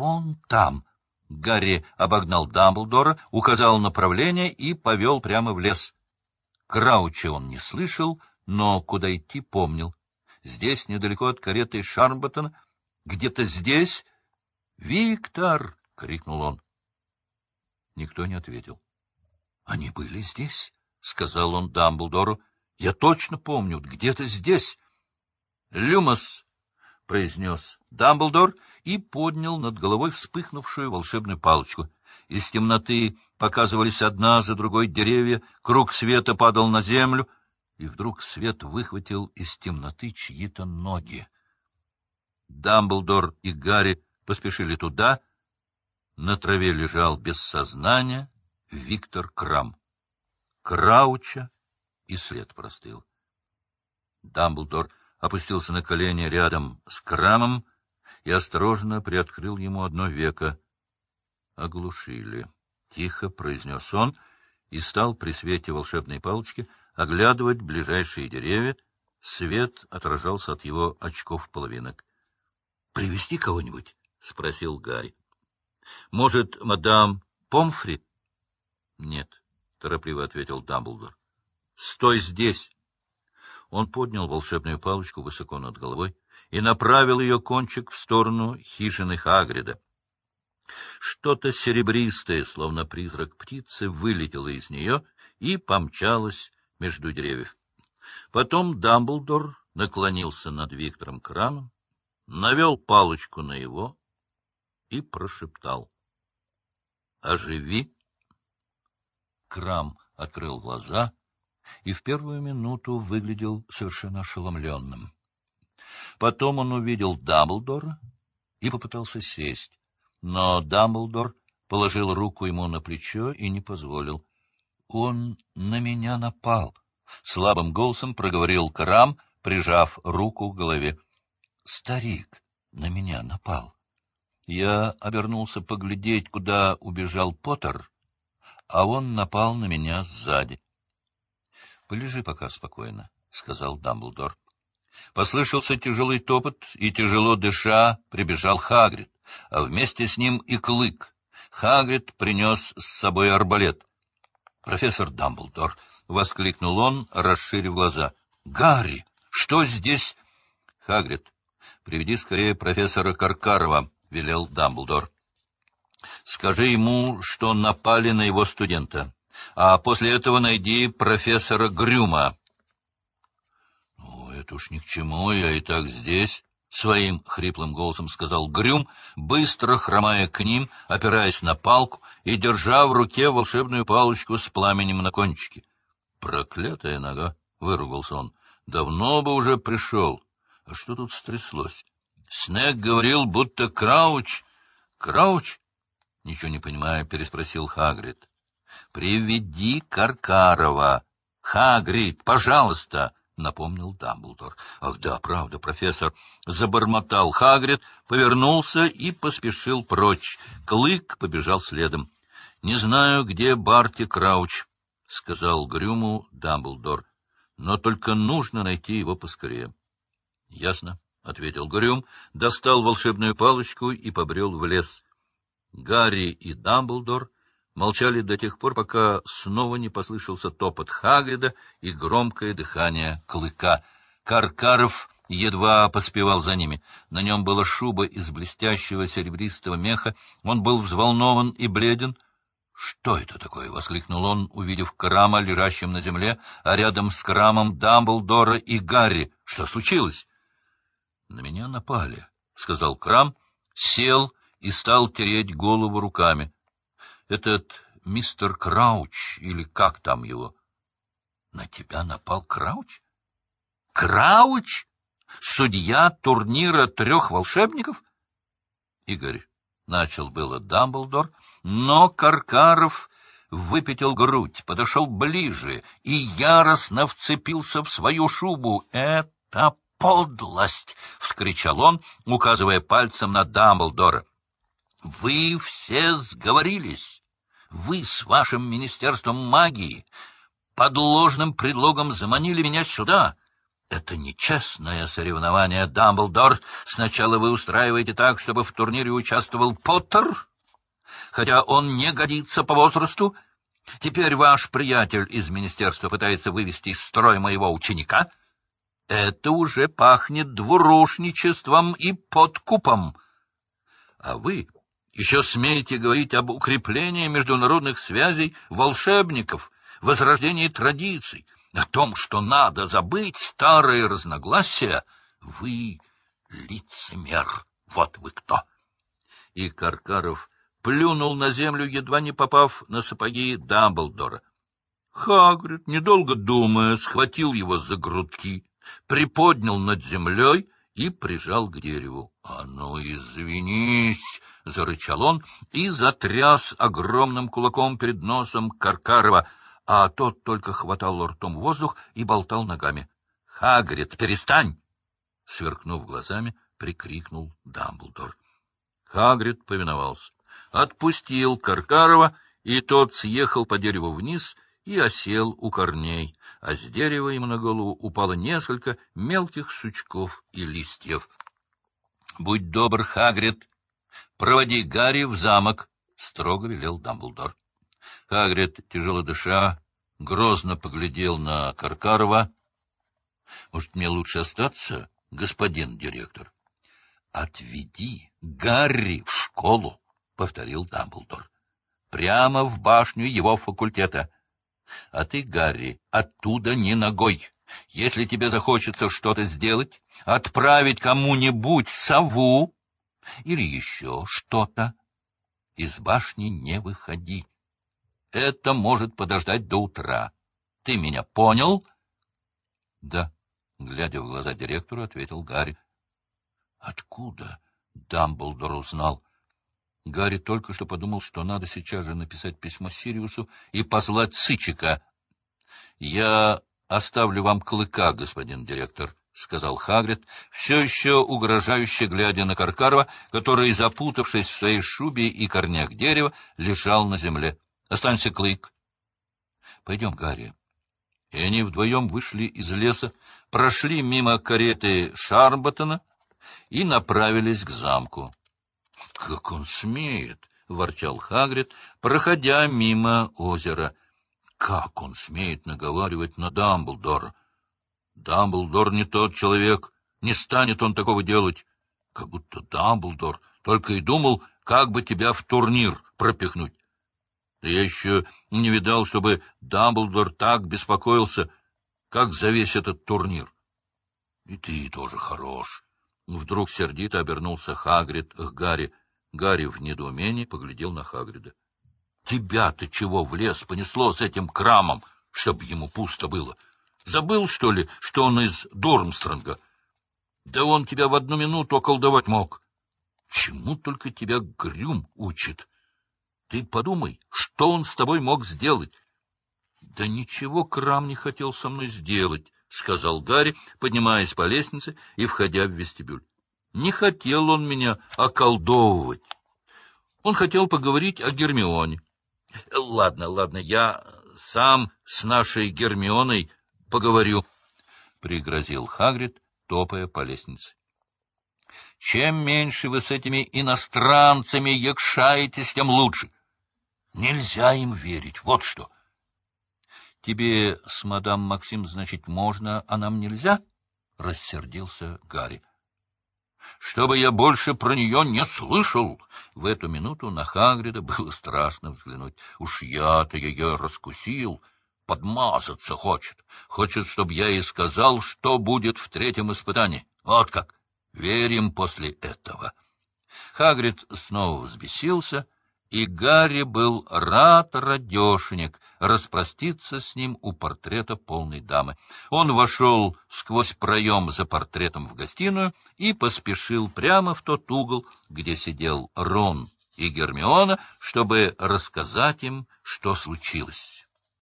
вон там. Гарри обогнал Дамблдора, указал направление и повел прямо в лес. Крауча он не слышал, но куда идти помнил. Здесь, недалеко от кареты Шарбаттона, где-то здесь... «Виктор!» — крикнул он. Никто не ответил. — Они были здесь, — сказал он Дамблдору. — Я точно помню, где-то здесь. — Люмос! — произнес Дамблдор и поднял над головой вспыхнувшую волшебную палочку. Из темноты показывались одна за другой деревья, круг света падал на землю, и вдруг свет выхватил из темноты чьи-то ноги. Дамблдор и Гарри поспешили туда. На траве лежал без сознания Виктор Крам. Крауча и след простыл. Дамблдор опустился на колени рядом с Крамом и осторожно приоткрыл ему одно веко. Оглушили. Тихо произнес он и стал при свете волшебной палочки оглядывать ближайшие деревья. Свет отражался от его очков-половинок. — Привести кого-нибудь? — спросил Гарри. — Может, мадам Помфри? — Нет, — торопливо ответил Дамблдор. — Стой здесь! Он поднял волшебную палочку высоко над головой и направил ее кончик в сторону хижины Хагрида. Что-то серебристое, словно призрак птицы, вылетело из нее и помчалось между деревьев. Потом Дамблдор наклонился над Виктором Крамом, навел палочку на его и прошептал. — Оживи! Крам открыл глаза и в первую минуту выглядел совершенно ошеломленным. Потом он увидел Дамблдора и попытался сесть, но Дамблдор положил руку ему на плечо и не позволил. — Он на меня напал, — слабым голосом проговорил Крам, прижав руку к голове. — Старик на меня напал. Я обернулся поглядеть, куда убежал Поттер, а он напал на меня сзади. — Полежи пока спокойно, — сказал Дамблдор. Послышался тяжелый топот, и, тяжело дыша, прибежал Хагрид, а вместе с ним и Клык. Хагрид принес с собой арбалет. — Профессор Дамблдор! — воскликнул он, расширив глаза. — Гарри! Что здесь? — Хагрид, приведи скорее профессора Каркарова, — велел Дамблдор. — Скажи ему, что напали на его студента, а после этого найди профессора Грюма. — это уж ни к чему, я и так здесь, — своим хриплым голосом сказал Грюм, быстро хромая к ним, опираясь на палку и держа в руке волшебную палочку с пламенем на кончике. — Проклятая нога! — выругался он. — Давно бы уже пришел. А что тут стряслось? Снег говорил, будто Крауч... Крауч? Ничего не понимая, переспросил Хагрид. Приведи Каркарова. Хагрид, пожалуйста, напомнил Дамблдор. Ах да, правда, профессор. Забормотал Хагрид, повернулся и поспешил прочь. Клык побежал следом. Не знаю, где Барти Крауч, сказал Грюму Дамблдор. Но только нужно найти его поскорее. Ясно. — ответил Грюм, достал волшебную палочку и побрел в лес. Гарри и Дамблдор молчали до тех пор, пока снова не послышался топот Хагрида и громкое дыхание клыка. Каркаров едва поспевал за ними. На нем была шуба из блестящего серебристого меха. Он был взволнован и бледен. — Что это такое? — воскликнул он, увидев Крама, лежащим на земле, а рядом с Крамом Дамблдора и Гарри. — Что случилось? — На меня напали, — сказал Крам, сел и стал тереть голову руками. — Этот мистер Крауч, или как там его? — На тебя напал Крауч? — Крауч? Судья турнира трех волшебников? — Игорь, — начал было Дамблдор, но Каркаров выпятил грудь, подошел ближе и яростно вцепился в свою шубу. — Это подлость! — вскричал он, указывая пальцем на Дамблдора. — Вы все сговорились. Вы с вашим Министерством магии под ложным предлогом заманили меня сюда. Это нечестное соревнование, Дамблдор. Сначала вы устраиваете так, чтобы в турнире участвовал Поттер, хотя он не годится по возрасту. Теперь ваш приятель из министерства пытается вывести из строя моего ученика. Это уже пахнет двурушничеством и подкупом. А вы еще смеете говорить об укреплении международных связей волшебников, возрождении традиций, о том, что надо забыть старые разногласия, вы лицемер. Вот вы кто. И Каркаров плюнул на землю, едва не попав на сапоги Дамблдора. Хагрид, недолго думая, схватил его за грудки, приподнял над землей и прижал к дереву. — А ну, извинись! — зарычал он и затряс огромным кулаком перед носом Каркарова — а тот только хватал ртом воздух и болтал ногами. — Хагрид, перестань! — сверкнув глазами, прикрикнул Дамблдор. Хагрид повиновался, отпустил Каркарова, и тот съехал по дереву вниз и осел у корней, а с дерева ему на голову упало несколько мелких сучков и листьев. — Будь добр, Хагрид, проводи Гарри в замок, — строго велел Дамблдор. Хагрид, тяжело дыша, грозно поглядел на Каркарова. — Может, мне лучше остаться, господин директор? — Отведи Гарри в школу, — повторил Дамблдор. — Прямо в башню его факультета. А ты, Гарри, оттуда не ногой. Если тебе захочется что-то сделать, отправить кому-нибудь сову или еще что-то, из башни не выходи. Это может подождать до утра. Ты меня понял? — Да, — глядя в глаза директору, ответил Гарри. — Откуда Дамблдор узнал? Гарри только что подумал, что надо сейчас же написать письмо Сириусу и послать Сычика. — Я оставлю вам клыка, господин директор, — сказал Хагрид, все еще угрожающе глядя на Каркарова, который, запутавшись в своей шубе и корнях дерева, лежал на земле. Останься, Клык. — Пойдем, Гарри. И они вдвоем вышли из леса, прошли мимо кареты Шарбатона и направились к замку. — Как он смеет! — ворчал Хагрид, проходя мимо озера. — Как он смеет наговаривать на Дамблдора! Дамблдор не тот человек, не станет он такого делать. Как будто Дамблдор только и думал, как бы тебя в турнир пропихнуть. Да я еще не видал, чтобы Дамблдор так беспокоился, как за весь этот турнир. И ты тоже хорош. Вдруг сердито обернулся Хагрид к Гарри. Гарри в недоумении поглядел на Хагрида. — Тебя-то чего в лес понесло с этим крамом, чтобы ему пусто было? Забыл, что ли, что он из Дормстронга? Да он тебя в одну минуту околдовать мог. Чему только тебя Грюм учит? Ты подумай, что он с тобой мог сделать? — Да ничего Крам не хотел со мной сделать, — сказал Гарри, поднимаясь по лестнице и входя в вестибюль. Не хотел он меня околдовывать. Он хотел поговорить о Гермионе. — Ладно, ладно, я сам с нашей Гермионой поговорю, — пригрозил Хагрид, топая по лестнице. — Чем меньше вы с этими иностранцами якшаетесь, тем лучше. Нельзя им верить, вот что. — Тебе с мадам Максим, значит, можно, а нам нельзя? — рассердился Гарри. — Чтобы я больше про нее не слышал! В эту минуту на Хагрида было страшно взглянуть. Уж я-то ее раскусил, подмазаться хочет. Хочет, чтобы я ей сказал, что будет в третьем испытании. Вот как! Верим после этого. Хагрид снова взбесился — и Гарри был рад радешенек распроститься с ним у портрета полной дамы. Он вошел сквозь проем за портретом в гостиную и поспешил прямо в тот угол, где сидел Рон и Гермиона, чтобы рассказать им, что случилось.